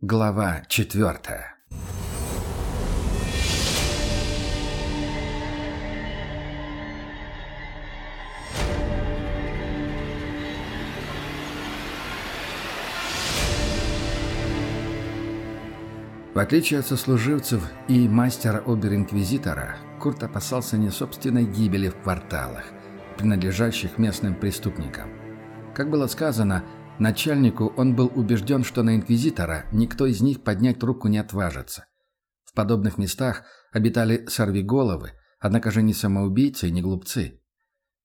Глава четвертая В отличие от сослуживцев и мастера-обер-инквизитора, Курт опасался не собственной гибели в кварталах, принадлежащих местным преступникам. Как было сказано, Начальнику он был убежден, что на инквизитора никто из них поднять руку не отважится. В подобных местах обитали сорвиголовы, однако же не самоубийцы и не глупцы.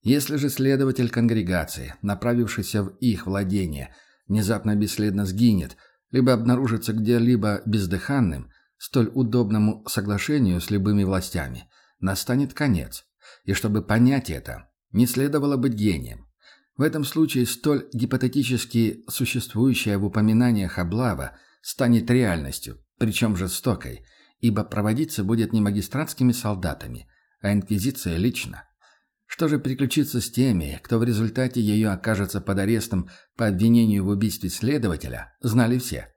Если же следователь конгрегации, направившийся в их владение, внезапно бесследно сгинет, либо обнаружится где-либо бездыханным, столь удобному соглашению с любыми властями, настанет конец. И чтобы понять это, не следовало быть гением. В этом случае столь гипотетически существующая в упоминаниях облава станет реальностью, причем жестокой, ибо проводиться будет не магистратскими солдатами, а инквизиция лично. Что же приключится с теми, кто в результате ее окажется под арестом по обвинению в убийстве следователя, знали все.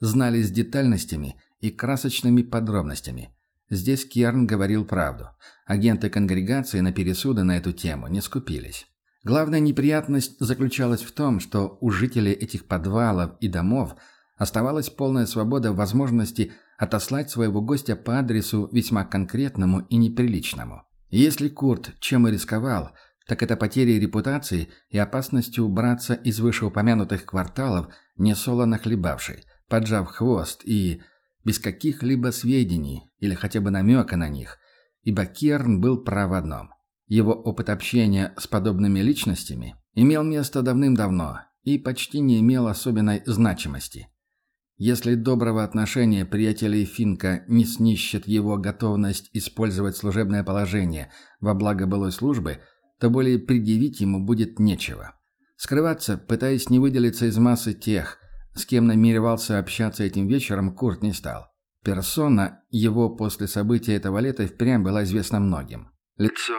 Знали с детальностями и красочными подробностями. Здесь Керн говорил правду. Агенты конгрегации на пересуды на эту тему не скупились. Главная неприятность заключалась в том, что у жителей этих подвалов и домов оставалась полная свобода возможности отослать своего гостя по адресу весьма конкретному и неприличному. Если Курт чем и рисковал, так это потерей репутации и опасностью убраться из вышеупомянутых кварталов, не солоно хлебавший, поджав хвост и без каких-либо сведений или хотя бы намека на них, ибо Керн был прав в одном. Его опыт общения с подобными личностями имел место давным-давно и почти не имел особенной значимости. Если доброго отношения приятелей Финка не снищет его готовность использовать служебное положение во благо былой службы, то более предъявить ему будет нечего. Скрываться, пытаясь не выделиться из массы тех, с кем намеревался общаться этим вечером, Курт не стал. Персона его после события этого лета впрямь была известна многим. Лицо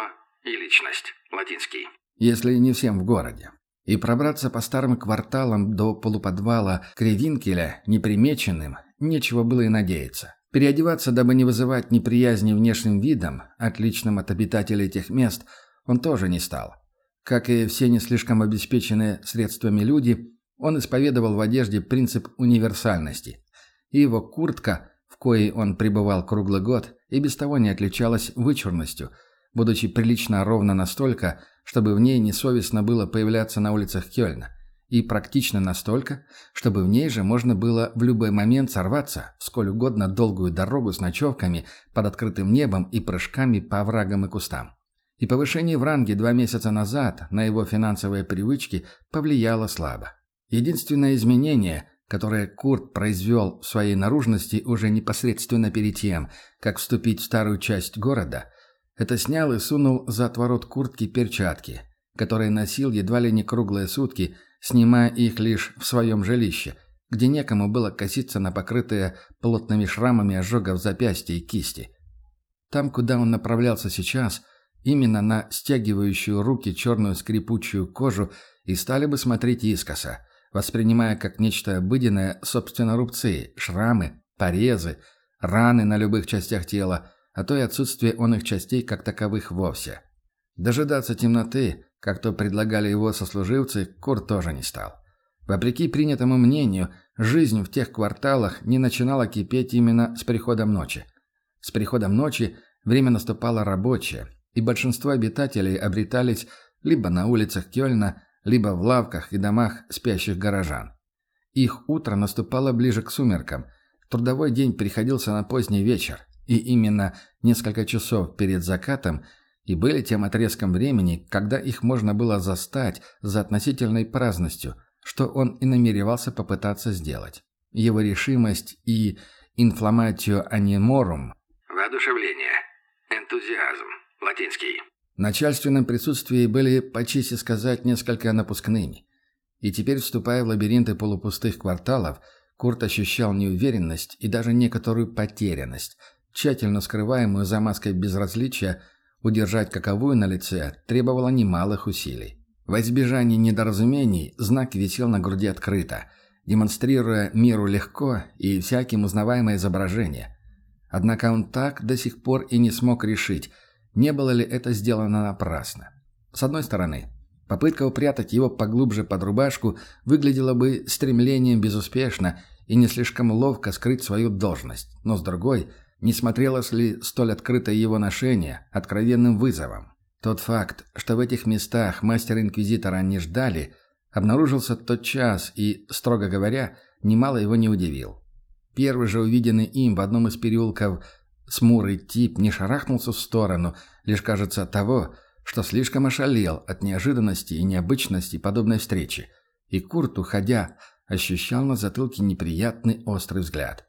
и личность. Латинский. Если не всем в городе. И пробраться по старым кварталам до полуподвала Кривинкеля непримеченным нечего было и надеяться. Переодеваться, дабы не вызывать неприязни внешним видом, отличным от обитателей тех мест, он тоже не стал. Как и все не слишком обеспеченные средствами люди, он исповедовал в одежде принцип универсальности. И его куртка, в коей он пребывал круглый год, и без того не отличалась вычурностью – будучи прилично ровно настолько, чтобы в ней несовестно было появляться на улицах Кёльна, и практично настолько, чтобы в ней же можно было в любой момент сорваться в сколь угодно долгую дорогу с ночевками под открытым небом и прыжками по оврагам и кустам. И повышение в ранге два месяца назад на его финансовые привычки повлияло слабо. Единственное изменение, которое Курт произвел в своей наружности уже непосредственно перед тем, как вступить в старую часть города – это снял и сунул за отворот куртки перчатки, которые носил едва ли не круглые сутки, снимая их лишь в своем жилище, где некому было коситься на покрытые плотными шрамами ожогов запястья и кисти. Там, куда он направлялся сейчас, именно на стягивающую руки черную скрипучую кожу и стали бы смотреть искоса, воспринимая как нечто обыденное собственно рубцы, шрамы, порезы, раны на любых частях тела – а то и отсутствие он их частей как таковых вовсе. Дожидаться темноты, как то предлагали его сослуживцы, Кур тоже не стал. Вопреки принятому мнению, жизнь в тех кварталах не начинала кипеть именно с приходом ночи. С приходом ночи время наступало рабочее, и большинство обитателей обретались либо на улицах Кёльна, либо в лавках и домах спящих горожан. Их утро наступало ближе к сумеркам, трудовой день приходился на поздний вечер, и именно несколько часов перед закатом и были тем отрезком времени, когда их можно было застать за относительной праздностью, что он и намеревался попытаться сделать. Его решимость и инфламатио аниморум Воодушевление. Энтузиазм. Латинский. В начальственном присутствии были, по чести сказать, несколько напускными. И теперь, вступая в лабиринты полупустых кварталов, Курт ощущал неуверенность и даже некоторую потерянность – тщательно скрываемую за маской безразличия, удержать каковую на лице требовало немалых усилий. Во избежание недоразумений знак висел на груди открыто. демонстрируя миру легко и всяким узнаваемое изображение. Однако он так до сих пор и не смог решить, не было ли это сделано напрасно. С одной стороны, попытка упрятать его поглубже под рубашку выглядела бы стремлением безуспешно и не слишком ловко скрыть свою должность, но с другой, не смотрелось ли столь открытое его ношение откровенным вызовом. Тот факт, что в этих местах мастер-инквизитора не ждали, обнаружился тот час и, строго говоря, немало его не удивил. Первый же увиденный им в одном из переулков смурый тип не шарахнулся в сторону, лишь кажется того, что слишком ошалел от неожиданности и необычности подобной встречи, и Курт, уходя, ощущал на затылке неприятный острый взгляд.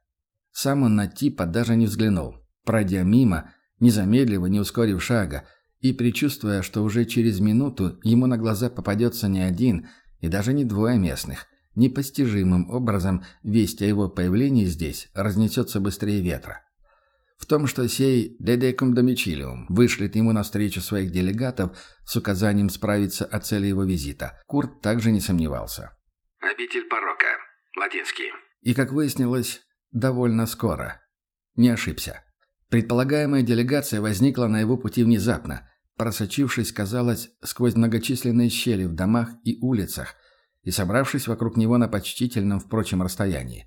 Сам он на типа даже не взглянул, пройдя мимо, не замедлив не ускорив шага, и предчувствуя, что уже через минуту ему на глаза попадется не один и даже не двое местных, непостижимым образом весть о его появлении здесь разнесется быстрее ветра. В том, что сей «дедекум домичилиум» вышлет ему навстречу своих делегатов с указанием справиться о цели его визита, Курт также не сомневался. Обитель порока. Латинский. И, как выяснилось, довольно скоро. Не ошибся. Предполагаемая делегация возникла на его пути внезапно, просочившись, казалось, сквозь многочисленные щели в домах и улицах и собравшись вокруг него на почтительном, впрочем, расстоянии.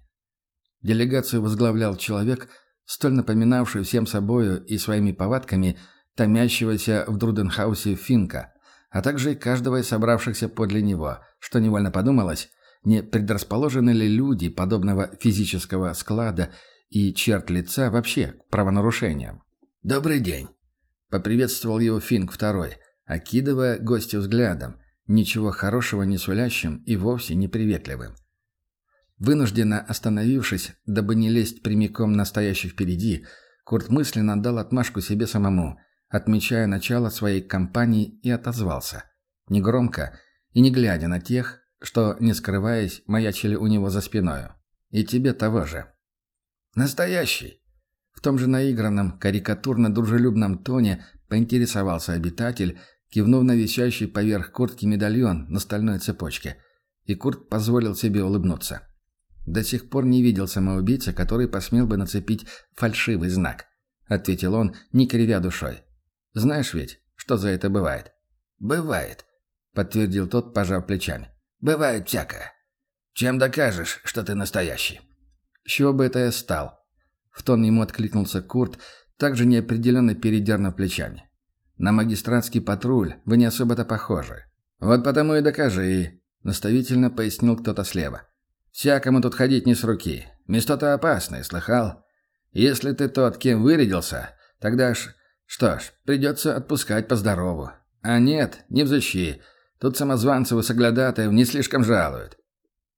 Делегацию возглавлял человек, столь напоминавший всем собою и своими повадками томящегося в Друденхаусе Финка, а также и каждого из собравшихся подле него, что невольно подумалось, не предрасположены ли люди подобного физического склада и черт лица вообще к правонарушениям. «Добрый день!» — поприветствовал его Финк второй, окидывая гостя взглядом, ничего хорошего не сулящим и вовсе не приветливым. Вынужденно остановившись, дабы не лезть прямиком на стоящих впереди, Курт мысленно дал отмашку себе самому, отмечая начало своей кампании и отозвался. Негромко и не глядя на тех, что, не скрываясь, маячили у него за спиною. «И тебе того же». «Настоящий!» В том же наигранном, карикатурно-дружелюбном тоне поинтересовался обитатель, кивнув на висящий поверх куртки медальон на стальной цепочке. И Курт позволил себе улыбнуться. «До сих пор не видел самоубийца, который посмел бы нацепить фальшивый знак», — ответил он, не кривя душой. «Знаешь ведь, что за это бывает?» «Бывает», — подтвердил тот, пожав плечами. Бывает всякое. Чем докажешь, что ты настоящий?» «С чего бы это я стал?» В тон ему откликнулся Курт, также неопределенно передернув плечами. «На магистратский патруль вы не особо-то похожи. Вот потому и докажи», — наставительно пояснил кто-то слева. «Всякому тут ходить не с руки. Место-то опасное, слыхал? Если ты тот, кем вырядился, тогда ж... Что ж, придется отпускать по здорову. А нет, не взыщи. Тут самозванцев и соглядатаев не слишком жалуют.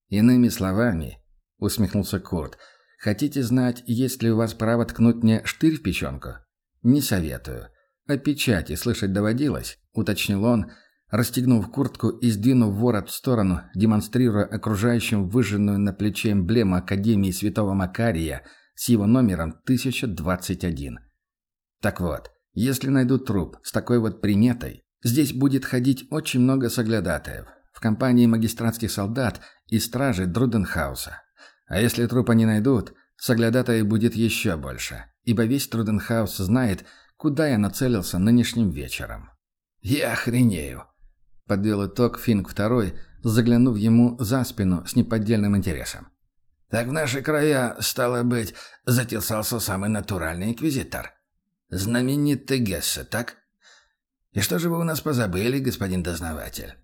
Иными словами, усмехнулся Курт, хотите знать, есть ли у вас право ткнуть мне штырь в печенку? Не советую. О печати слышать доводилось, уточнил он, расстегнув куртку и сдвинув ворот в сторону, демонстрируя окружающим выжженную на плече эмблему Академии Святого Макария с его номером 1021. Так вот, если найду труп с такой вот приметой, Здесь будет ходить очень много соглядатаев. В компании магистратских солдат и стражи Друденхауса. А если трупа не найдут, соглядатаев будет еще больше. Ибо весь Труденхаус знает, куда я нацелился нынешним вечером. «Я охренею!» — подвел итог Финк второй, заглянув ему за спину с неподдельным интересом. «Так в наши края, стало быть, затесался самый натуральный инквизитор. Знаменитый Гессе, так?» «И что же вы у нас позабыли, господин дознаватель?»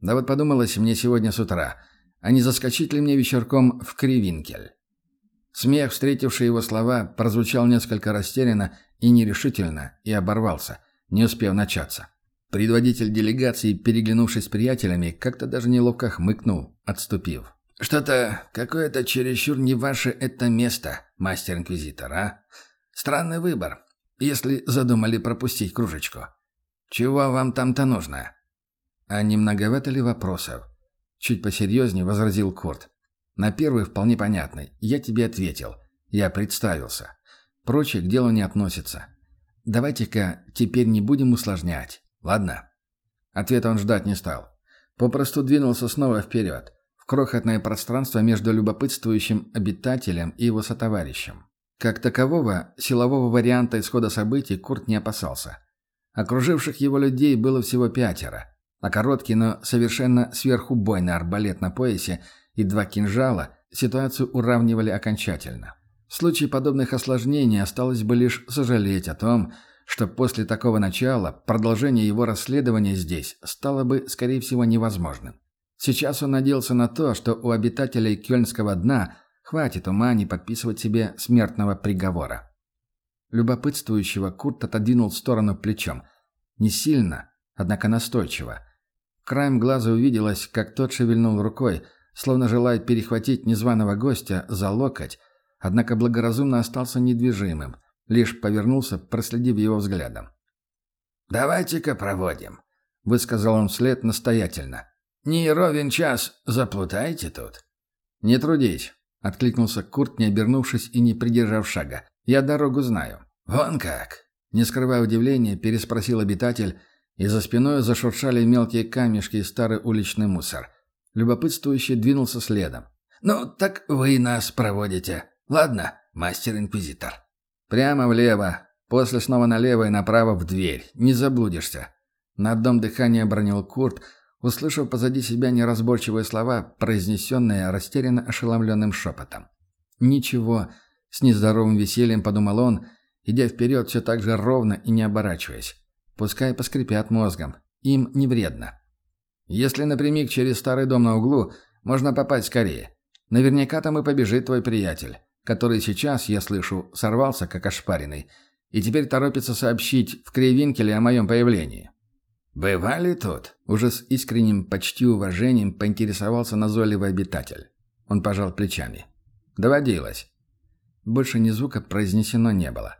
«Да вот подумалось мне сегодня с утра, а не заскочить ли мне вечерком в Кривинкель?» Смех, встретивший его слова, прозвучал несколько растерянно и нерешительно, и оборвался, не успев начаться. Предводитель делегации, переглянувшись с приятелями, как-то даже неловко хмыкнул, отступив. «Что-то, какое-то чересчур не ваше это место, мастер-инквизитор, а? Странный выбор, если задумали пропустить кружечку. «Чего вам там-то нужно?» «А не многовато ли вопросов?» Чуть посерьезнее возразил Курт. «На первый вполне понятный. Я тебе ответил. Я представился. Прочее к делу не относится. Давайте-ка теперь не будем усложнять. Ладно?» Ответа он ждать не стал. Попросту двинулся снова вперед. В крохотное пространство между любопытствующим обитателем и его сотоварищем. Как такового, силового варианта исхода событий Курт не опасался. Окруживших его людей было всего пятеро, а короткий, но совершенно сверхубойный арбалет на поясе и два кинжала ситуацию уравнивали окончательно. В случае подобных осложнений осталось бы лишь сожалеть о том, что после такого начала продолжение его расследования здесь стало бы, скорее всего, невозможным. Сейчас он надеялся на то, что у обитателей Кёльнского дна хватит ума не подписывать себе смертного приговора. Любопытствующего Курт отодвинул в сторону плечом. Не сильно, однако настойчиво. Краем глаза увиделось, как тот шевельнул рукой, словно желая перехватить незваного гостя за локоть, однако благоразумно остался недвижимым, лишь повернулся, проследив его взглядом. «Давайте-ка проводим», — высказал он вслед настоятельно. «Не ровен час, заплутайте тут». «Не трудись», — откликнулся Курт, не обернувшись и не придержав шага. «Я дорогу знаю». «Вон как!» Не скрывая удивления, переспросил обитатель, и за спиной зашуршали мелкие камешки и старый уличный мусор. Любопытствующий двинулся следом. «Ну, так вы нас проводите. Ладно, мастер-инквизитор». «Прямо влево, после снова налево и направо в дверь. Не заблудишься». На одном дыхании бронил Курт, услышав позади себя неразборчивые слова, произнесенные растерянно ошеломленным шепотом. «Ничего», — с нездоровым весельем подумал он, идя вперед все так же ровно и не оборачиваясь. «Пускай поскрипят мозгом. Им не вредно». Если напрямик через старый дом на углу, можно попасть скорее. Наверняка там и побежит твой приятель, который сейчас, я слышу, сорвался как ошпаренный, и теперь торопится сообщить в Кривинкеле о моем появлении. «Бывали тут?» Уже с искренним почти уважением поинтересовался назойливый обитатель. Он пожал плечами. «Доводилось». Больше ни звука произнесено не было.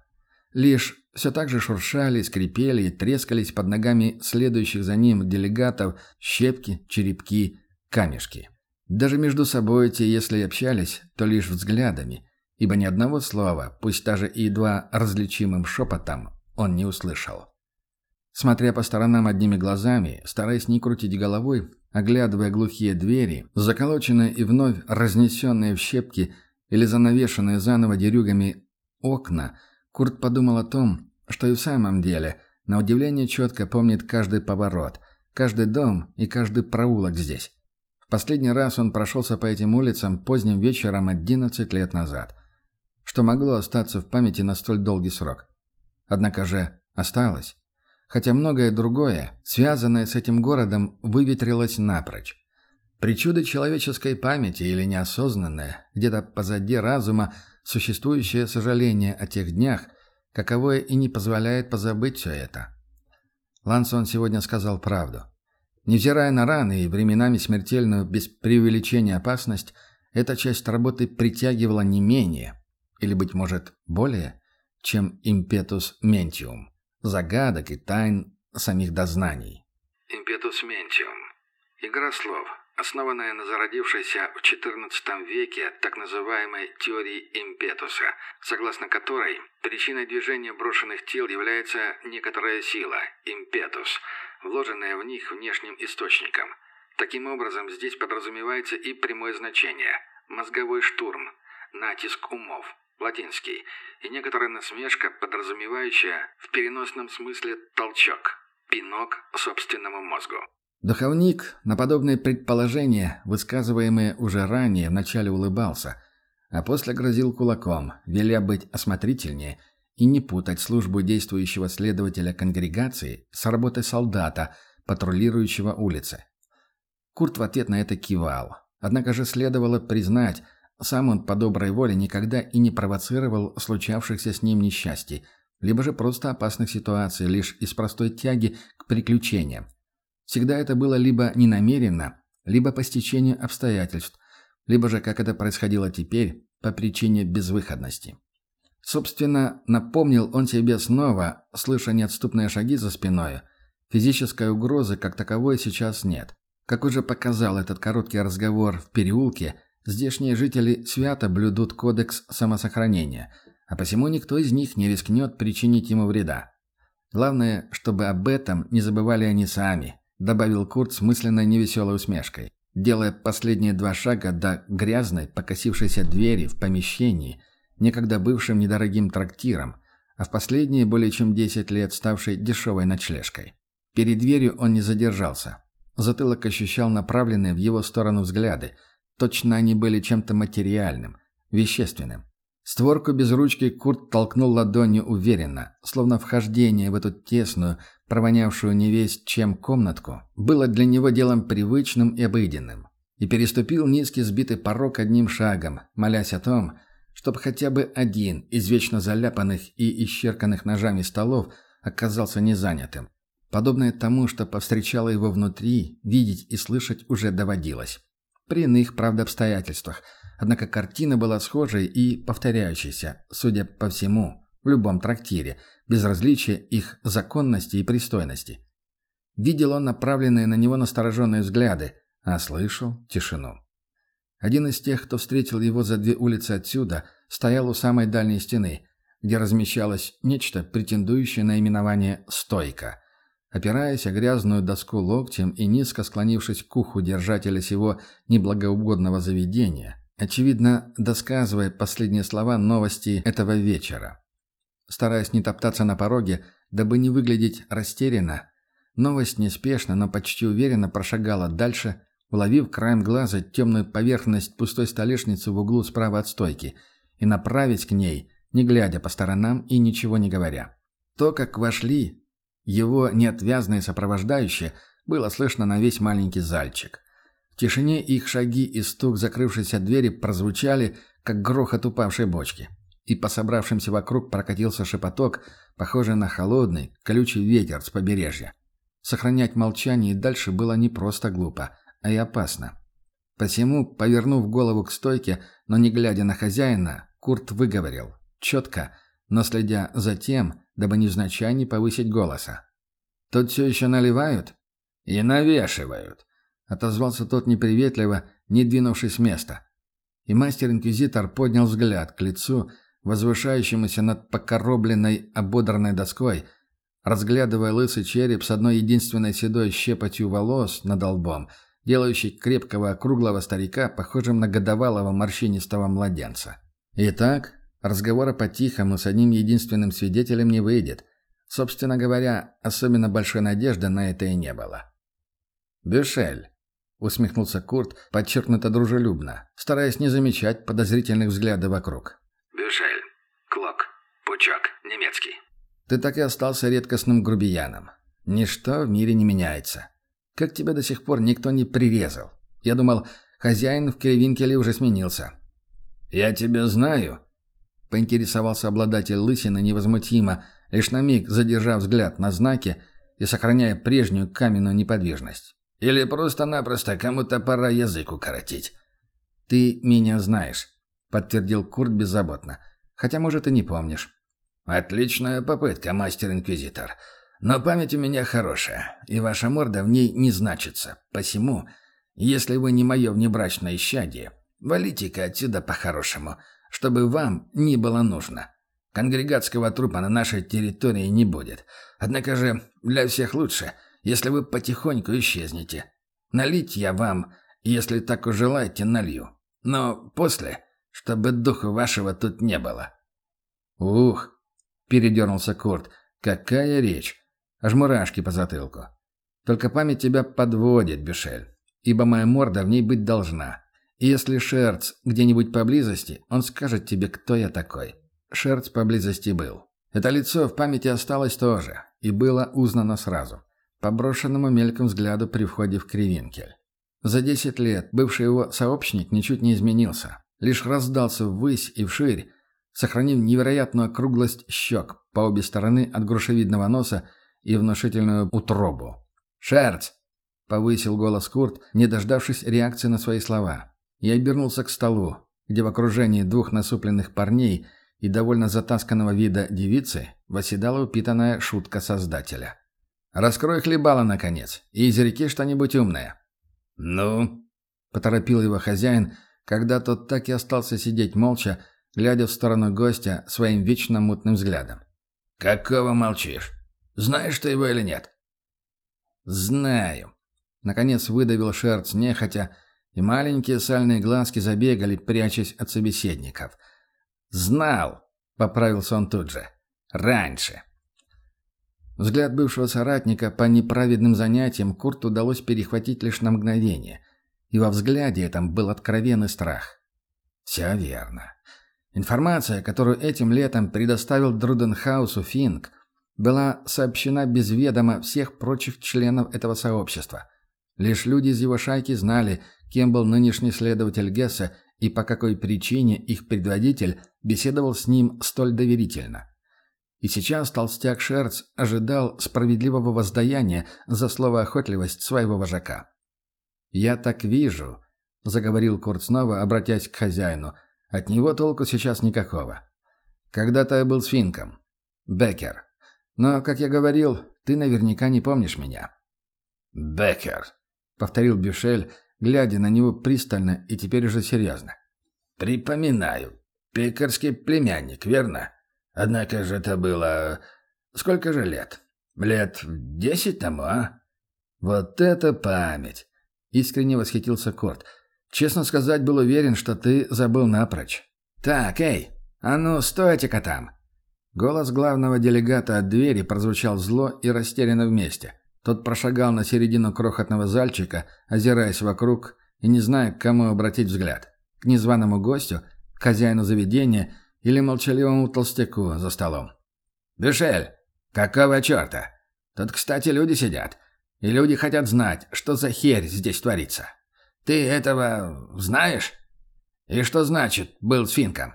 Лишь все так же шуршали, скрипели и трескались под ногами следующих за ним делегатов щепки, черепки, камешки. Даже между собой те, если и общались, то лишь взглядами, ибо ни одного слова, пусть даже и едва различимым шепотом, он не услышал. Смотря по сторонам одними глазами, стараясь не крутить головой, оглядывая глухие двери, заколоченные и вновь разнесенные в щепки или занавешенные заново дерюгами окна – Курт подумал о том, что и в самом деле, на удивление четко помнит каждый поворот, каждый дом и каждый проулок здесь. В последний раз он прошелся по этим улицам поздним вечером 11 лет назад. Что могло остаться в памяти на столь долгий срок? Однако же осталось. Хотя многое другое, связанное с этим городом, выветрилось напрочь. Причуды человеческой памяти или неосознанное, где-то позади разума, существующее сожаление о тех днях, каковое и не позволяет позабыть все это. Лансон сегодня сказал правду. Невзирая на раны и временами смертельную без преувеличения опасность, эта часть работы притягивала не менее, или, быть может, более, чем импетус ментиум, загадок и тайн самих дознаний. Импетус ментиум. Игра слов – основанная на зародившейся в XIV веке так называемой теории импетуса, согласно которой причиной движения брошенных тел является некоторая сила, импетус, вложенная в них внешним источником. Таким образом, здесь подразумевается и прямое значение – мозговой штурм, натиск умов, латинский, и некоторая насмешка, подразумевающая в переносном смысле толчок, пинок собственному мозгу. Духовник на подобные предположения, высказываемые уже ранее, вначале улыбался, а после грозил кулаком, веля быть осмотрительнее и не путать службу действующего следователя конгрегации с работой солдата, патрулирующего улицы. Курт в ответ на это кивал. Однако же следовало признать, сам он по доброй воле никогда и не провоцировал случавшихся с ним несчастий, либо же просто опасных ситуаций лишь из простой тяги к приключениям. Всегда это было либо ненамеренно, либо по стечению обстоятельств, либо же, как это происходило теперь, по причине безвыходности. Собственно, напомнил он себе снова, слыша неотступные шаги за спиной, физической угрозы как таковой сейчас нет. Как уже показал этот короткий разговор в переулке, здешние жители свято блюдут кодекс самосохранения, а посему никто из них не рискнет причинить ему вреда. Главное, чтобы об этом не забывали они сами, добавил Курт с мысленной невеселой усмешкой. делая последние два шага до грязной, покосившейся двери в помещении, некогда бывшим недорогим трактиром, а в последние более чем 10 лет ставшей дешевой ночлежкой. Перед дверью он не задержался. Затылок ощущал направленные в его сторону взгляды. Точно они были чем-то материальным, вещественным. Створку без ручки Курт толкнул ладонью уверенно, словно вхождение в эту тесную, провонявшую невесть чем комнатку, было для него делом привычным и обыденным. И переступил низкий сбитый порог одним шагом, молясь о том, чтобы хотя бы один из вечно заляпанных и исчерканных ножами столов оказался незанятым. Подобное тому, что повстречало его внутри, видеть и слышать уже доводилось. При иных, правда, обстоятельствах. Однако картина была схожей и повторяющейся, судя по всему, в любом трактире, без различия их законности и пристойности. Видел он направленные на него настороженные взгляды, а слышал тишину. Один из тех, кто встретил его за две улицы отсюда, стоял у самой дальней стены, где размещалось нечто, претендующее на именование «стойка». Опираясь о грязную доску локтем и низко склонившись к уху держателя сего неблагоугодного заведения, очевидно, досказывая последние слова новости этого вечера. Стараясь не топтаться на пороге, дабы не выглядеть растерянно, новость неспешно, но почти уверенно прошагала дальше, уловив краем глаза темную поверхность пустой столешницы в углу справа от стойки, и направить к ней, не глядя по сторонам и ничего не говоря. То, как вошли, его неотвязные сопровождающие, было слышно на весь маленький зальчик. В тишине их шаги и стук закрывшейся двери прозвучали, как грохот упавшей бочки и по собравшимся вокруг прокатился шепоток, похожий на холодный, колючий ветер с побережья. Сохранять молчание и дальше было не просто глупо, а и опасно. Посему, повернув голову к стойке, но не глядя на хозяина, Курт выговорил, четко, но следя за тем, дабы невзначай не повысить голоса. «Тут все еще наливают?» «И навешивают», — отозвался тот неприветливо, не двинувшись с места. И мастер-инквизитор поднял взгляд к лицу, возвышающемуся над покоробленной ободранной доской, разглядывая лысый череп с одной единственной седой щепотью волос над лбом, делающий крепкого округлого старика похожим на годовалого морщинистого младенца. Итак, разговора по-тихому с одним единственным свидетелем не выйдет. Собственно говоря, особенно большой надежды на это и не было. «Бюшель», — усмехнулся Курт, подчеркнуто дружелюбно, стараясь не замечать подозрительных взглядов вокруг. Бюшель. Клок. Пучок. Немецкий. Ты так и остался редкостным грубияном. Ничто в мире не меняется. Как тебя до сих пор никто не прирезал? Я думал, хозяин в Кривинкеле уже сменился. «Я тебя знаю», — поинтересовался обладатель лысины невозмутимо, лишь на миг задержав взгляд на знаке и сохраняя прежнюю каменную неподвижность. «Или просто-напросто кому-то пора язык укоротить». «Ты меня знаешь», — подтвердил Курт беззаботно. «Хотя, может, и не помнишь». «Отличная попытка, мастер-инквизитор. Но память у меня хорошая, и ваша морда в ней не значится. Посему, если вы не мое внебрачное исчадие, валите-ка отсюда по-хорошему, чтобы вам не было нужно. Конгрегатского трупа на нашей территории не будет. Однако же для всех лучше, если вы потихоньку исчезнете. Налить я вам, если так уж желаете, налью. Но после чтобы духу вашего тут не было». «Ух!» — передернулся Курт. «Какая речь! Аж мурашки по затылку. Только память тебя подводит, Бюшель, ибо моя морда в ней быть должна. И если Шерц где-нибудь поблизости, он скажет тебе, кто я такой. Шерц поблизости был. Это лицо в памяти осталось тоже, и было узнано сразу, по брошенному мельком взгляду при входе в Кривинкель. За десять лет бывший его сообщник ничуть не изменился лишь раздался ввысь и вширь, сохранив невероятную округлость щек по обе стороны от грушевидного носа и внушительную утробу. «Шерц!» — повысил голос Курт, не дождавшись реакции на свои слова. Я обернулся к столу, где в окружении двух насупленных парней и довольно затасканного вида девицы восседала упитанная шутка создателя. «Раскрой хлебало, наконец, и изреки что-нибудь умное». «Ну?» — поторопил его хозяин — когда тот так и остался сидеть молча, глядя в сторону гостя своим вечно мутным взглядом. «Какого молчишь? Знаешь ты его или нет?» «Знаю». Наконец выдавил Шерц нехотя, и маленькие сальные глазки забегали, прячась от собеседников. «Знал!» — поправился он тут же. «Раньше!» Взгляд бывшего соратника по неправедным занятиям Курту удалось перехватить лишь на мгновение, и во взгляде этом был откровенный страх. Все верно. Информация, которую этим летом предоставил Друденхаусу Финк, была сообщена без ведома всех прочих членов этого сообщества. Лишь люди из его шайки знали, кем был нынешний следователь Гесса и по какой причине их предводитель беседовал с ним столь доверительно. И сейчас толстяк Шерц ожидал справедливого воздаяния за словоохотливость своего вожака. «Я так вижу», — заговорил Курт снова, обратясь к хозяину. «От него толку сейчас никакого. Когда-то я был с Финком. Беккер. Но, как я говорил, ты наверняка не помнишь меня». «Беккер», — повторил Бюшель, глядя на него пристально и теперь уже серьезно. «Припоминаю. Пекарский племянник, верно? Однако же это было... Сколько же лет? Лет десять тому, а? Вот это память!» Искренне восхитился Корт. «Честно сказать, был уверен, что ты забыл напрочь». «Так, эй, а ну, стойте-ка там!» Голос главного делегата от двери прозвучал зло и растерянно вместе. Тот прошагал на середину крохотного зальчика, озираясь вокруг и не зная, к кому обратить взгляд. К незваному гостю, к хозяину заведения или молчаливому толстяку за столом. «Дюшель, какого черта? Тут, кстати, люди сидят. И люди хотят знать, что за херь здесь творится. Ты этого знаешь? И что значит «был с Финком»?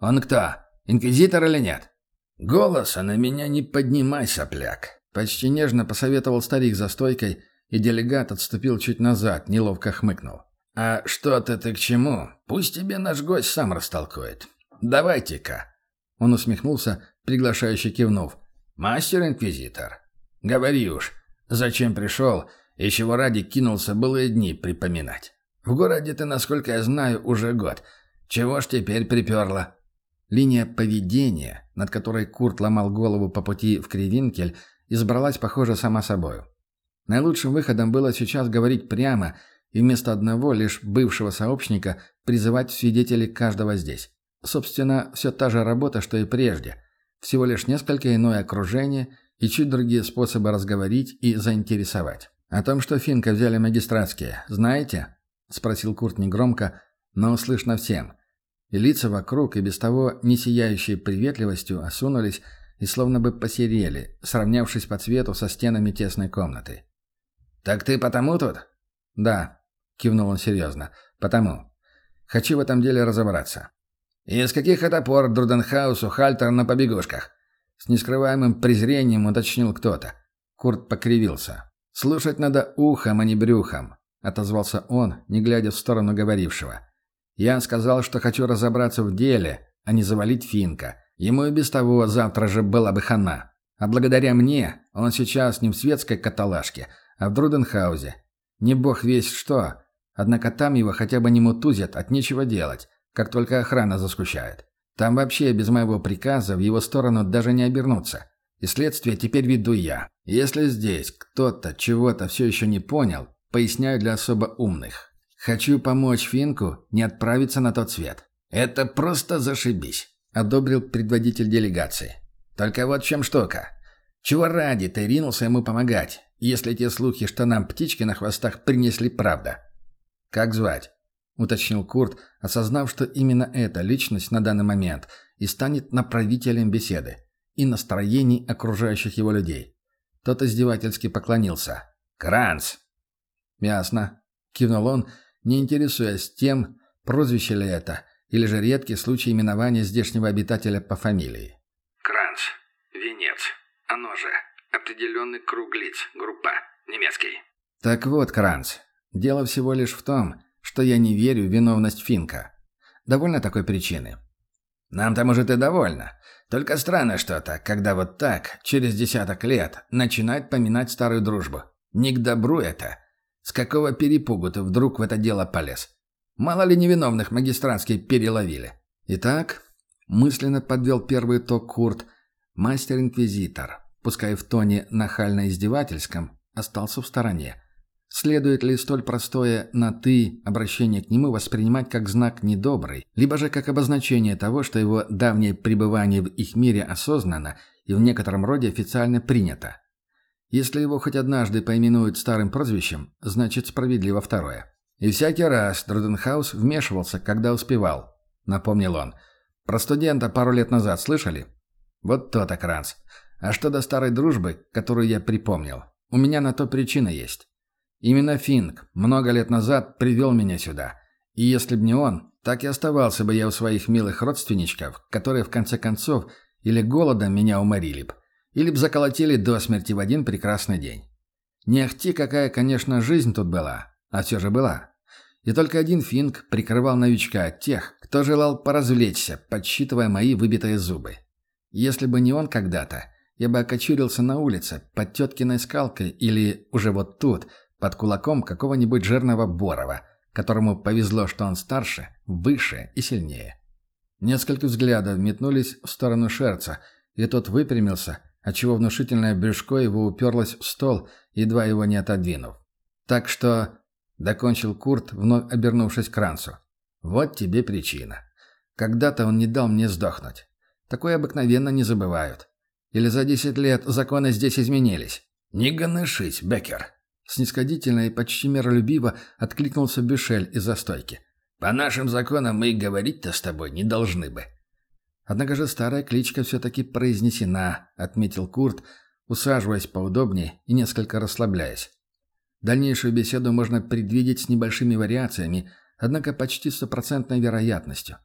Он кто, инквизитор или нет?» «Голоса на меня не поднимай, сопляк. Почти нежно посоветовал старик за стойкой, и делегат отступил чуть назад, неловко хмыкнул. «А что-то ты к чему? Пусть тебе наш гость сам растолкует. Давайте-ка». Он усмехнулся, приглашающе кивнув. «Мастер-инквизитор, говори уж, зачем пришел и чего ради кинулся былые дни припоминать? В городе ты, насколько я знаю, уже год. Чего ж теперь приперло?» Линия поведения, над которой Курт ломал голову по пути в Кривинкель, избралась, похоже, сама собою. Наилучшим выходом было сейчас говорить прямо и вместо одного лишь бывшего сообщника призывать свидетелей каждого здесь. Собственно, все та же работа, что и прежде. Всего лишь несколько иное окружение и чуть другие способы разговорить и заинтересовать. «О том, что Финка взяли магистратские, знаете?» – спросил Курт негромко, но услышно всем. И лица вокруг, и без того не сияющие приветливостью, осунулись, и словно бы посерели, сравнявшись по цвету со стенами тесной комнаты. «Так ты потому тут?» «Да», — кивнул он серьезно, — «потому. Хочу в этом деле разобраться». «И с каких это пор Друденхаусу Хальтер на побегушках?» С нескрываемым презрением уточнил кто-то. Курт покривился. «Слушать надо ухом, а не брюхом», — отозвался он, не глядя в сторону говорившего. «Я сказал, что хочу разобраться в деле, а не завалить Финка. Ему и без того завтра же была бы хана. А благодаря мне он сейчас не в светской каталажке, а в Друденхаузе. Не бог весь что. Однако там его хотя бы не мутузят, от нечего делать, как только охрана заскучает. Там вообще без моего приказа в его сторону даже не обернуться. И следствие теперь веду я. Если здесь кто-то чего-то все еще не понял, поясняю для особо умных. Хочу помочь Финку не отправиться на тот свет. Это просто зашибись одобрил предводитель делегации. «Только вот в чем штука. Чего ради ты ринулся ему помогать, если те слухи, что нам птички на хвостах принесли правда?» «Как звать?» — уточнил Курт, осознав, что именно эта личность на данный момент и станет направителем беседы и настроений окружающих его людей. Тот издевательски поклонился. «Кранц!» «Ясно», — кивнул он, не интересуясь тем, прозвище ли это — или же редкий случай именования здешнего обитателя по фамилии. Кранц. Венец. Оно же. Определенный круг лиц. Группа. Немецкий. Так вот, Кранц. Дело всего лишь в том, что я не верю в виновность Финка. Довольно такой причины. Нам-то, может, и довольно. Только странно что-то, когда вот так, через десяток лет, начинать поминать старую дружбу. Не к добру это. С какого перепугу ты вдруг в это дело полез? Мало ли невиновных магистратские переловили. Итак, мысленно подвел первый итог Курт, мастер-инквизитор, пускай в тоне нахально-издевательском, остался в стороне. Следует ли столь простое «на ты» обращение к нему воспринимать как знак недобрый, либо же как обозначение того, что его давнее пребывание в их мире осознанно и в некотором роде официально принято? Если его хоть однажды поименуют старым прозвищем, значит справедливо второе. И всякий раз Друденхаус вмешивался, когда успевал, напомнил он. Про студента пару лет назад слышали? Вот то-то. А что до старой дружбы, которую я припомнил? У меня на то причина есть. Именно Финк много лет назад привел меня сюда. И если б не он, так и оставался бы я у своих милых родственничков, которые в конце концов или голодом меня уморили б, или б заколотили до смерти в один прекрасный день. Не ахти какая, конечно, жизнь тут была, а все же была. И только один Финк прикрывал новичка от тех, кто желал поразвлечься, подсчитывая мои выбитые зубы. Если бы не он когда-то, я бы окочурился на улице, под теткиной скалкой или уже вот тут – под кулаком какого-нибудь жирного Борова, которому повезло, что он старше, выше и сильнее. Несколько взглядов метнулись в сторону Шерца, и тот выпрямился, отчего внушительное брюшко его уперлось в стол, едва его не отодвинув. «Так что...» — докончил Курт, вновь обернувшись к Ранцу. «Вот тебе причина. Когда-то он не дал мне сдохнуть. Такое обыкновенно не забывают. Или за десять лет законы здесь изменились?» «Не гонышись, Беккер», Снисходительно и почти миролюбиво откликнулся Бюшель из-за стойки. «По нашим законам мы и говорить-то с тобой не должны бы». «Однако же старая кличка все-таки произнесена», — отметил Курт, усаживаясь поудобнее и несколько расслабляясь. Дальнейшую беседу можно предвидеть с небольшими вариациями, однако почти стопроцентной вероятностью.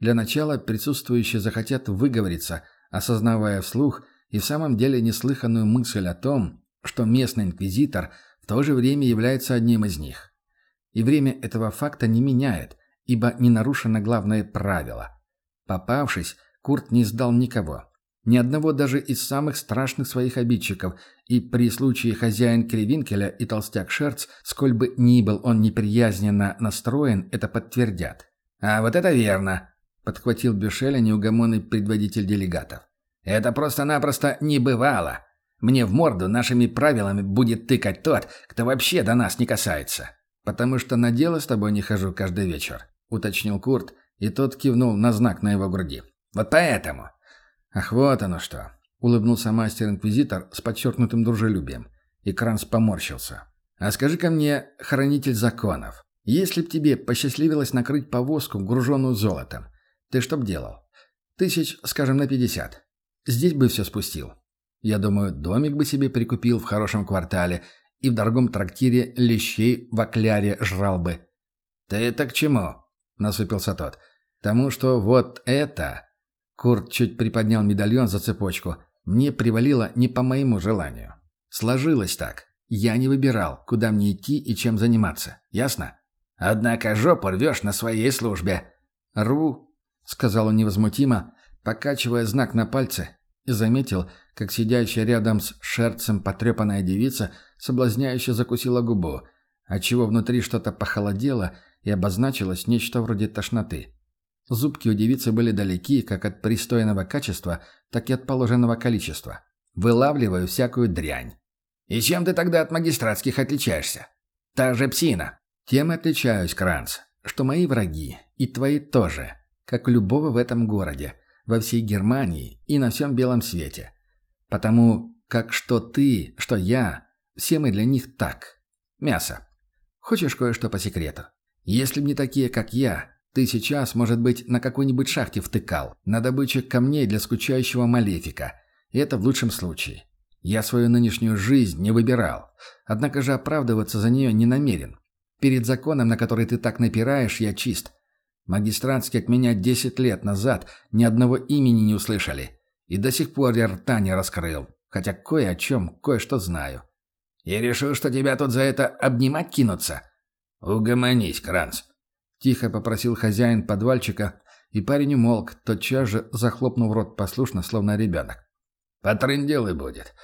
Для начала присутствующие захотят выговориться, осознавая вслух и в самом деле неслыханную мысль о том, что местный инквизитор — то же время является одним из них. И время этого факта не меняет, ибо не нарушено главное правило. Попавшись, Курт не сдал никого. Ни одного даже из самых страшных своих обидчиков, и при случае хозяин Кривинкеля и толстяк Шерц, сколь бы ни был он неприязненно настроен, это подтвердят. «А вот это верно», — подхватил Бюшеля неугомонный предводитель делегатов. «Это просто-напросто не бывало. Мне в морду нашими правилами будет тыкать тот, кто вообще до нас не касается. Потому что на дело с тобой не хожу каждый вечер, уточнил Курт, и тот кивнул на знак на его груди. Вот поэтому. Ах, вот оно что. Улыбнулся мастер-инквизитор с подчеркнутым дружелюбием. И Кранс поморщился. «А скажи-ка мне, хранитель законов, если б тебе посчастливилось накрыть повозку, груженную золотом, ты что б делал? Тысяч, скажем, на пятьдесят. Здесь бы все спустил. Я думаю, домик бы себе прикупил в хорошем квартале и в дорогом трактире лещей в окляре жрал бы. «Ты это к чему?» – насупился тот. «Тому, что вот это...» Курт чуть приподнял медальон за цепочку. «Мне привалило не по моему желанию. Сложилось так. Я не выбирал, куда мне идти и чем заниматься. Ясно?» «Однако жопу рвешь на своей службе». «Рву», — сказал он невозмутимо, покачивая знак на пальце, и заметил, как сидящая рядом с шерцем потрепанная девица соблазняюще закусила губу, отчего внутри что-то похолодело и обозначилось нечто вроде тошноты. Зубки у девицы были далеки как от пристойного качества, так и от положенного количества. Вылавливаю всякую дрянь. «И чем ты тогда от магистратских отличаешься? Та же псина». «Тем отличаюсь, Кранц, что мои враги, и твои тоже, как любого в этом городе, во всей Германии и на всем белом свете. Потому как что ты, что я, все мы для них так. Мясо. Хочешь кое-что по секрету? Если б не такие, как я, ты сейчас, может быть, на какой-нибудь шахте втыкал, на добыче камней для скучающего малефика. И это в лучшем случае. Я свою нынешнюю жизнь не выбирал. Однако же оправдываться за нее не намерен. Перед законом, на который ты так напираешь, я чист. Магистратский от меня десять лет назад ни одного имени не услышали. И до сих пор я рта не раскрыл, хотя кое о чем кое-что знаю. Я решил, что тебя тут за это обнимать кинуться. Угомонись, Кранц. Тихо попросил хозяин подвальчика, и парень умолк, тотчас же захлопнув рот послушно, словно ребенок. «Потрындел и будет.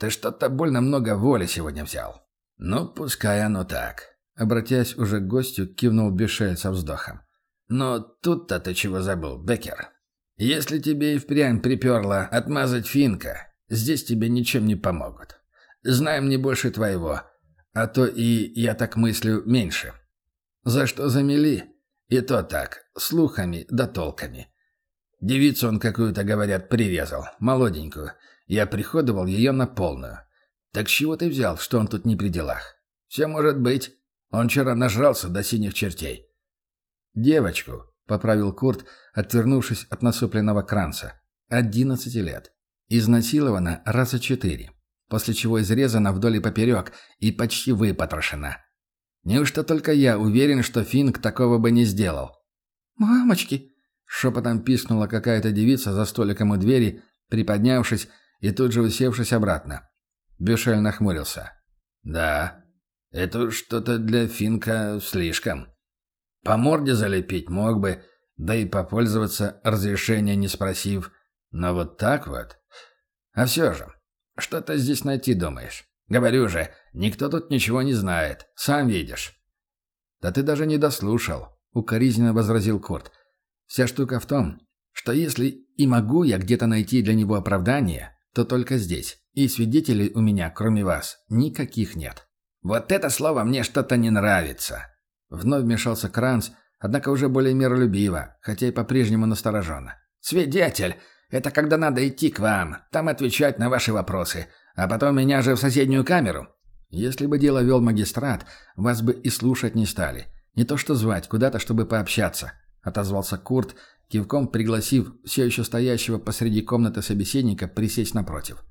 Ты что-то больно много воли сегодня взял». «Ну, пускай оно так», — обратясь уже к гостю, кивнул Бешель со вздохом. «Но тут-то ты чего забыл, Беккер? Если тебе и впрямь приперло отмазать финка, здесь тебе ничем не помогут. Знаем не больше твоего. А то и, я так мыслю, меньше. За что замели? И то так, слухами да толками. Девицу он какую-то, говорят, прирезал, молоденькую. Я приходовал ее на полную. Так чего ты взял, что он тут не при делах? Все может быть. Он вчера нажрался до синих чертей. Девочку, — поправил Курт, отвернувшись от насупленного кранца. «Одиннадцати лет. Изнасилована раза четыре, после чего изрезана вдоль и поперек и почти выпотрошена. Неужто только я уверен, что Финк такого бы не сделал?» «Мамочки!» — шепотом пискнула какая-то девица за столиком у двери, приподнявшись и тут же усевшись обратно. Бюшель нахмурился. «Да, это что-то для Финка слишком». По морде залепить мог бы, да и попользоваться разрешения не спросив. Но вот так вот... А все же, что ты здесь найти думаешь? Говорю же, никто тут ничего не знает. Сам видишь. Да ты даже не дослушал, укоризненно возразил Курт. Вся штука в том, что если и могу я где-то найти для него оправдание, то только здесь. И свидетелей у меня, кроме вас, никаких нет. Вот это слово мне что-то не нравится. Вновь вмешался Кранц, однако уже более миролюбиво, хотя и по-прежнему настороженно. «Свидетель! Это когда надо идти к вам, там отвечать на ваши вопросы, а потом меня же в соседнюю камеру». «Если бы дело вел магистрат, вас бы и слушать не стали. Не то что звать куда-то, чтобы пообщаться», — отозвался Курт, кивком пригласив все еще стоящего посреди комнаты собеседника присесть напротив.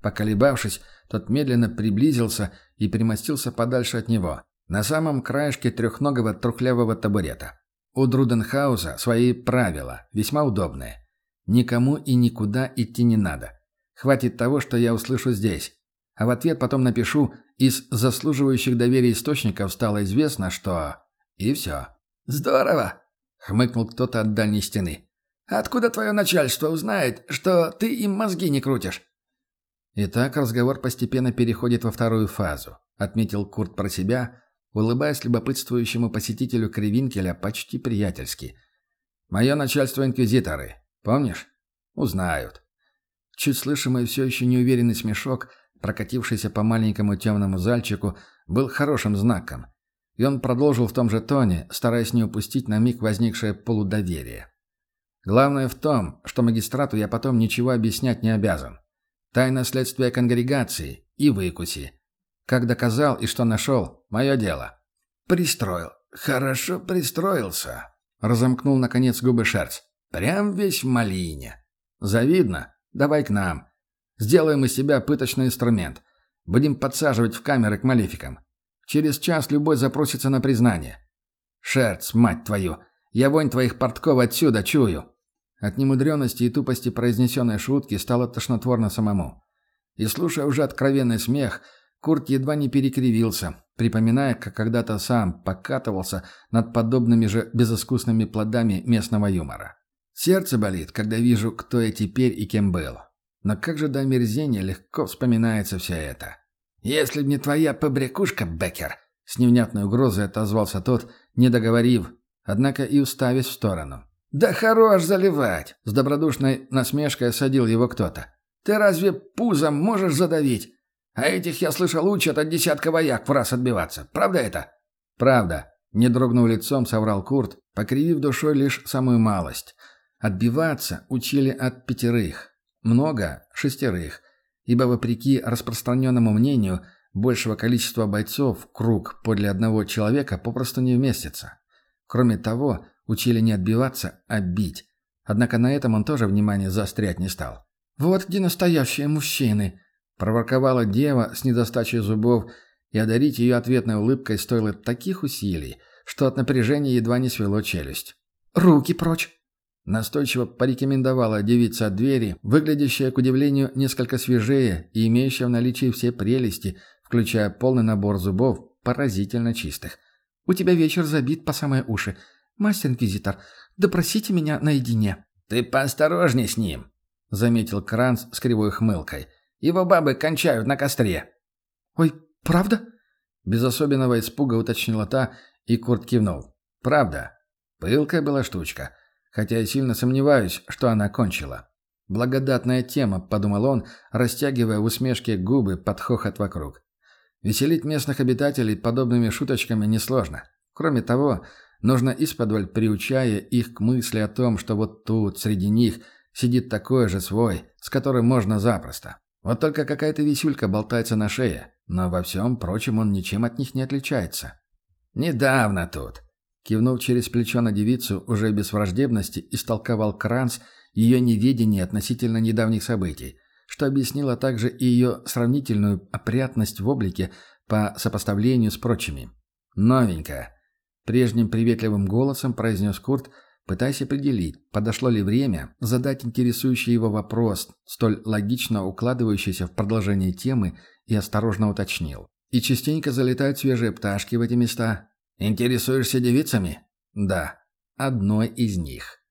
Поколебавшись, тот медленно приблизился и примостился подальше от него, на самом краешке трехногого трухлявого табурета. У Друденхауза свои правила, весьма удобные. Никому и никуда идти не надо. Хватит того, что я услышу здесь. А в ответ потом напишу «Из заслуживающих доверия источников стало известно, что...» И все. «Здорово!» — хмыкнул кто-то от дальней стены. «Откуда твое начальство узнает, что ты им мозги не крутишь?» Итак, разговор постепенно переходит во вторую фазу, отметил Курт про себя, улыбаясь любопытствующему посетителю Кривинкеля почти приятельски. «Мое начальство инквизиторы. Помнишь? Узнают». Чуть слышимый все еще неуверенный смешок, прокатившийся по маленькому темному зальчику, был хорошим знаком. И он продолжил в том же тоне, стараясь не упустить на миг возникшее полудоверие. «Главное в том, что магистрату я потом ничего объяснять не обязан. Тайна следствия конгрегации и выкуси. Как доказал и что нашел – мое дело». «Пристроил. Хорошо пристроился», – разомкнул, наконец, губы Шерц. «Прям весь в малине». «Завидно. Давай к нам. Сделаем из себя пыточный инструмент. Будем подсаживать в камеры к малефикам. Через час любой запросится на признание. Шерц, мать твою, я вонь твоих портков отсюда чую». От немудренности и тупости произнесенной шутки стало тошнотворно самому. И слушая уже откровенный смех – Курт едва не перекривился, припоминая, как когда-то сам покатывался над подобными же безыскусными плодами местного юмора. Сердце болит, когда вижу, кто я теперь и кем был. Но как же до омерзения легко вспоминается все это. «Если б не твоя побрякушка, Беккер!» С невнятной угрозой отозвался тот, не договорив, однако и уставясь в сторону. «Да хорош заливать!» С добродушной насмешкой осадил его кто-то. «Ты разве пузом можешь задавить? А этих, я слышал, учат от десятка вояк в раз отбиваться. Правда это?» «Правда», — не дрогнув лицом, соврал Курт, покривив душой лишь самую малость. «Отбиваться учили от пятерых. Много — шестерых. Ибо, вопреки распространенному мнению, большего количества бойцов круг подле одного человека попросту не вместится. Кроме того, учили не отбиваться, а бить. Однако на этом он тоже внимание заострять не стал. «Вот где настоящие мужчины», Проворковала дева с недостачей зубов, и одарить ее ответной улыбкой стоило таких усилий, что от напряжения едва не свело челюсть. «Руки прочь!» Настойчиво порекомендовала девица от двери, выглядящая, к удивлению, несколько свежее и имеющая в наличии все прелести, включая полный набор зубов, поразительно чистых. «У тебя вечер забит по самые уши. Мастер-инквизитор, допросите меня наедине». «Ты поосторожней с ним», — заметил Кранц с кривой хмылкой. Его бабы кончают на костре». «Ой, правда?» Без особенного испуга уточнила та, и Курт кивнул. «Правда. Пылкая была штучка. Хотя я сильно сомневаюсь, что она кончила. Благодатная тема», — подумал он, растягивая в усмешке губы под хохот вокруг. Веселить местных обитателей подобными шуточками несложно. Кроме того, нужно исподволь приучая их к мысли о том, что вот тут, среди них, сидит такой же свой, с которым можно запросто. Вот только какая-то висюлька болтается на шее, но во всем прочем он ничем от них не отличается. «Недавно тут», — кивнув через плечо на девицу, уже без враждебности, истолковал Кранц ее неведение относительно недавних событий, что объяснило также и ее сравнительную опрятность в облике по сопоставлению с прочими. «Новенькая», — прежним приветливым голосом произнес Курт, пытаясь определить, подошло ли время задать интересующий его вопрос, столь логично укладывающийся в продолжение темы, и осторожно уточнил. «И частенько залетают свежие пташки в эти места. Интересуешься девицами?» «Да, одной из них».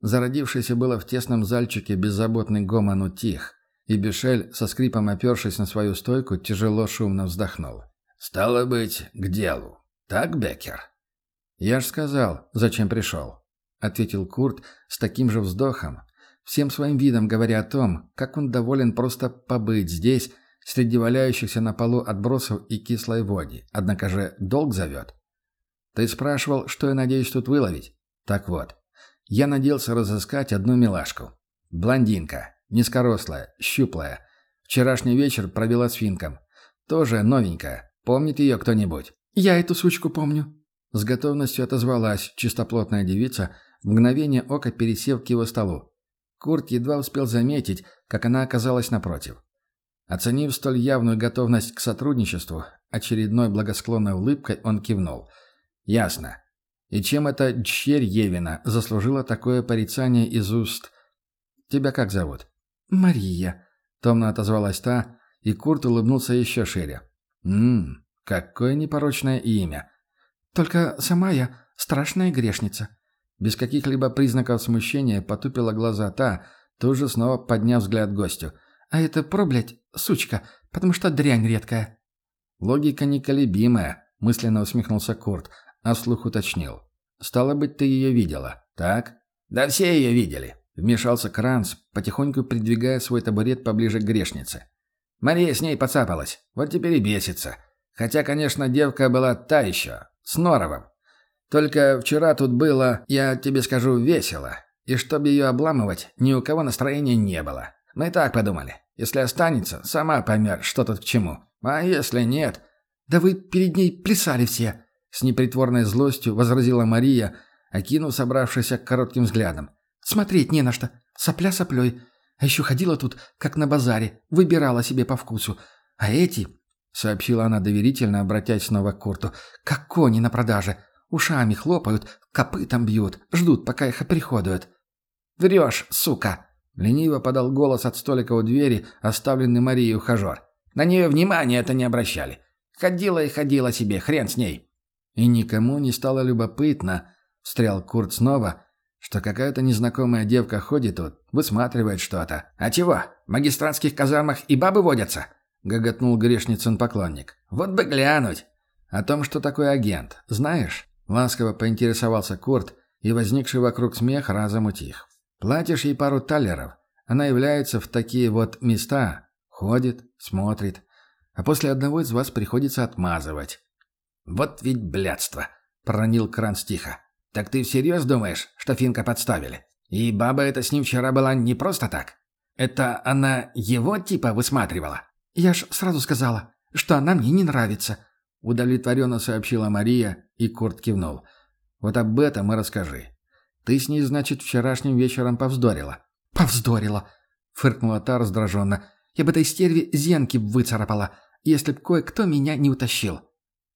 Зародившийся было в тесном зальчике беззаботный гомон утих, и Бешель, со скрипом опершись на свою стойку, тяжело шумно вздохнул. «Стало быть, к делу. Так, Беккер?» «Я ж сказал, зачем пришел», — ответил Курт с таким же вздохом, всем своим видом говоря о том, как он доволен просто побыть здесь, среди валяющихся на полу отбросов и кислой води, однако же долг зовет. «Ты спрашивал, что я надеюсь тут выловить? Так вот, я надеялся разыскать одну милашку. Блондинка, низкорослая, щуплая. Вчерашний вечер провела с Финком. Тоже новенькая. Помнит ее кто-нибудь? «Я эту сучку помню», — с готовностью отозвалась чистоплотная девица, в мгновение ока пересев к его столу. Курт едва успел заметить, как она оказалась напротив. Оценив столь явную готовность к сотрудничеству, очередной благосклонной улыбкой он кивнул. «Ясно. И чем эта черь Евина заслужила такое порицание из уст... «Тебя как зовут?» «Мария», — томно отозвалась та, и Курт улыбнулся еще шире. «Ммм, какое непорочное имя!» «Только сама я страшная грешница». Без каких-либо признаков смущения потупила глаза та, тут же снова подняв взгляд гостю. «А это проблять, сучка, потому что дрянь редкая». «Логика неколебимая», — мысленно усмехнулся Курт, а вслух уточнил. «Стало быть, ты ее видела, так?» «Да все ее видели», — вмешался Кранц, потихоньку придвигая свой табурет поближе к грешнице. Мария с ней поцапалась, вот теперь и бесится. Хотя, конечно, девка была та еще, с Норовым. Только вчера тут было, я тебе скажу, весело. И чтобы ее обламывать, ни у кого настроения не было. Мы и так подумали. Если останется, сама поймет, что тут к чему. А если нет... Да вы перед ней плясали все. С непритворной злостью возразила Мария, окинув собравшийся коротким взглядом. «Смотреть не на что. Сопля соплей. А еще ходила тут, как на базаре, выбирала себе по вкусу. А эти...» — сообщила она доверительно, обратясь снова к Курту. «Как кони на продаже. Ушами хлопают, копытом бьют, ждут, пока их оприходуют». «Врешь, сука!» — лениво подал голос от столика у двери, оставленный Марией ухажер. «На нее внимания это не обращали. Ходила и ходила себе, хрен с ней. И никому не стало любопытно, встрял Курт снова, что какая-то незнакомая девка ходит тут, высматривает что-то. «А чего? В магистратских казармах и бабы водятся?» — гоготнул грешницын поклонник. «Вот бы глянуть!» «О том, что такое агент, знаешь?» — ласково поинтересовался Курт, и возникший вокруг смех разом утих. «Платишь ей пару талеров. Она является в такие вот места, ходит, смотрит. А после одного из вас приходится отмазывать. «Вот ведь блядство!» — проронил Кранц тихо. «Так ты всерьез думаешь, что Финка подставили? И баба эта с ним вчера была не просто так? Это она его типа высматривала?» «Я ж сразу сказала, что она мне не нравится», — удовлетворенно сообщила Мария, и Курт кивнул. «Вот об этом и расскажи. Ты с ней, значит, вчерашним вечером повздорила?» «Повздорила», — фыркнула та раздраженно. «Я бы этой стерве зенки выцарапала, если б кое-кто меня не утащил».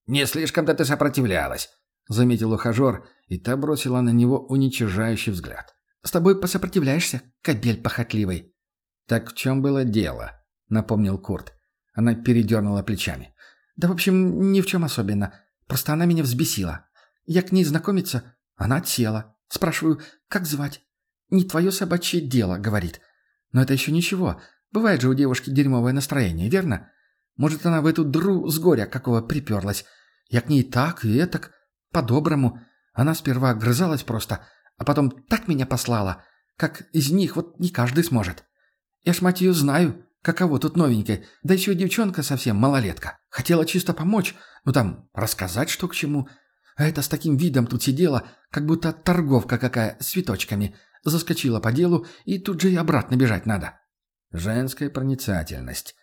«Не слишком-то ты сопротивлялась», — заметил ухажер, и та бросила на него уничижающий взгляд. «С тобой посопротивляешься, кобель похотливый?» «Так в чем было дело?» — напомнил Курт. Она передернула плечами. «Да, в общем, ни в чем особенно. Просто она меня взбесила. Я к ней знакомиться, она отсела. Спрашиваю, как звать? Не твое собачье дело, говорит. Но это еще ничего. Бывает же у девушки дерьмовое настроение, верно? Может, она в эту дру с горя какого приперлась. Я к ней так и этак, по-доброму. Она сперва огрызалась просто, а потом так меня послала, как из них вот не каждый сможет. Я ж, мать ее, знаю, Каково тут новенькой? Да еще девчонка совсем малолетка. Хотела чисто помочь, ну там, рассказать, что к чему. А это с таким видом тут сидела, как будто торговка какая, с цветочками. Заскочила по делу, и тут же и обратно бежать надо. Женская проницательность.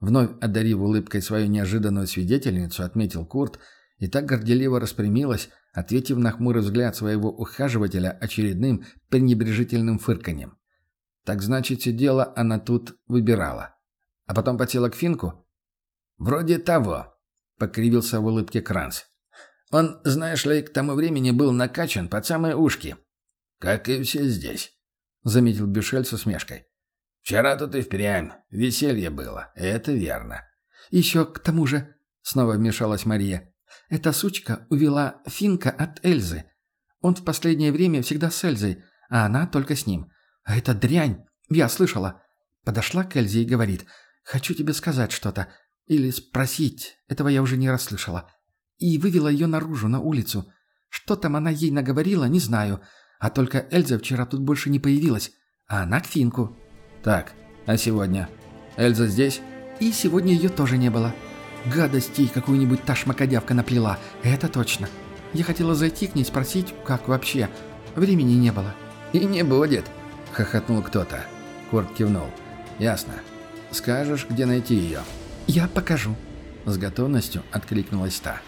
Вновь одарив улыбкой свою неожиданную свидетельницу, отметил Курт и так горделиво распрямилась, ответив на хмурый взгляд своего ухаживателя очередным пренебрежительным фырканьем. Так значит, сидела она тут, выбирала. А потом потела к Финку? «Вроде того», — покривился в улыбке Кранц. «Он, знаешь ли, к тому времени был накачан под самые ушки». «Как и все здесь», — заметил Бюшель с усмешкой. «Вчера тут и впрямь веселье было, это верно». «Еще к тому же», — снова вмешалась Мария, — «эта сучка увела Финка от Эльзы. Он в последнее время всегда с Эльзой, а она только с ним. А эта дрянь, я слышала. Подошла к Эльзе и говорит, хочу тебе сказать что-то. Или спросить, этого я уже не расслышала. И вывела ее наружу, на улицу. Что там она ей наговорила, не знаю. А только Эльза вчера тут больше не появилась. А она к Финку. Так, а сегодня? Эльза здесь? И сегодня ее тоже не было. Гадостей какую-нибудь та шмакодявка наплела, это точно. Я хотела зайти к ней спросить, как вообще. Времени не было. И не будет хохотнул кто-то. Корт кивнул. «Ясно. Скажешь, где найти ее?» «Я покажу». С готовностью откликнулась та.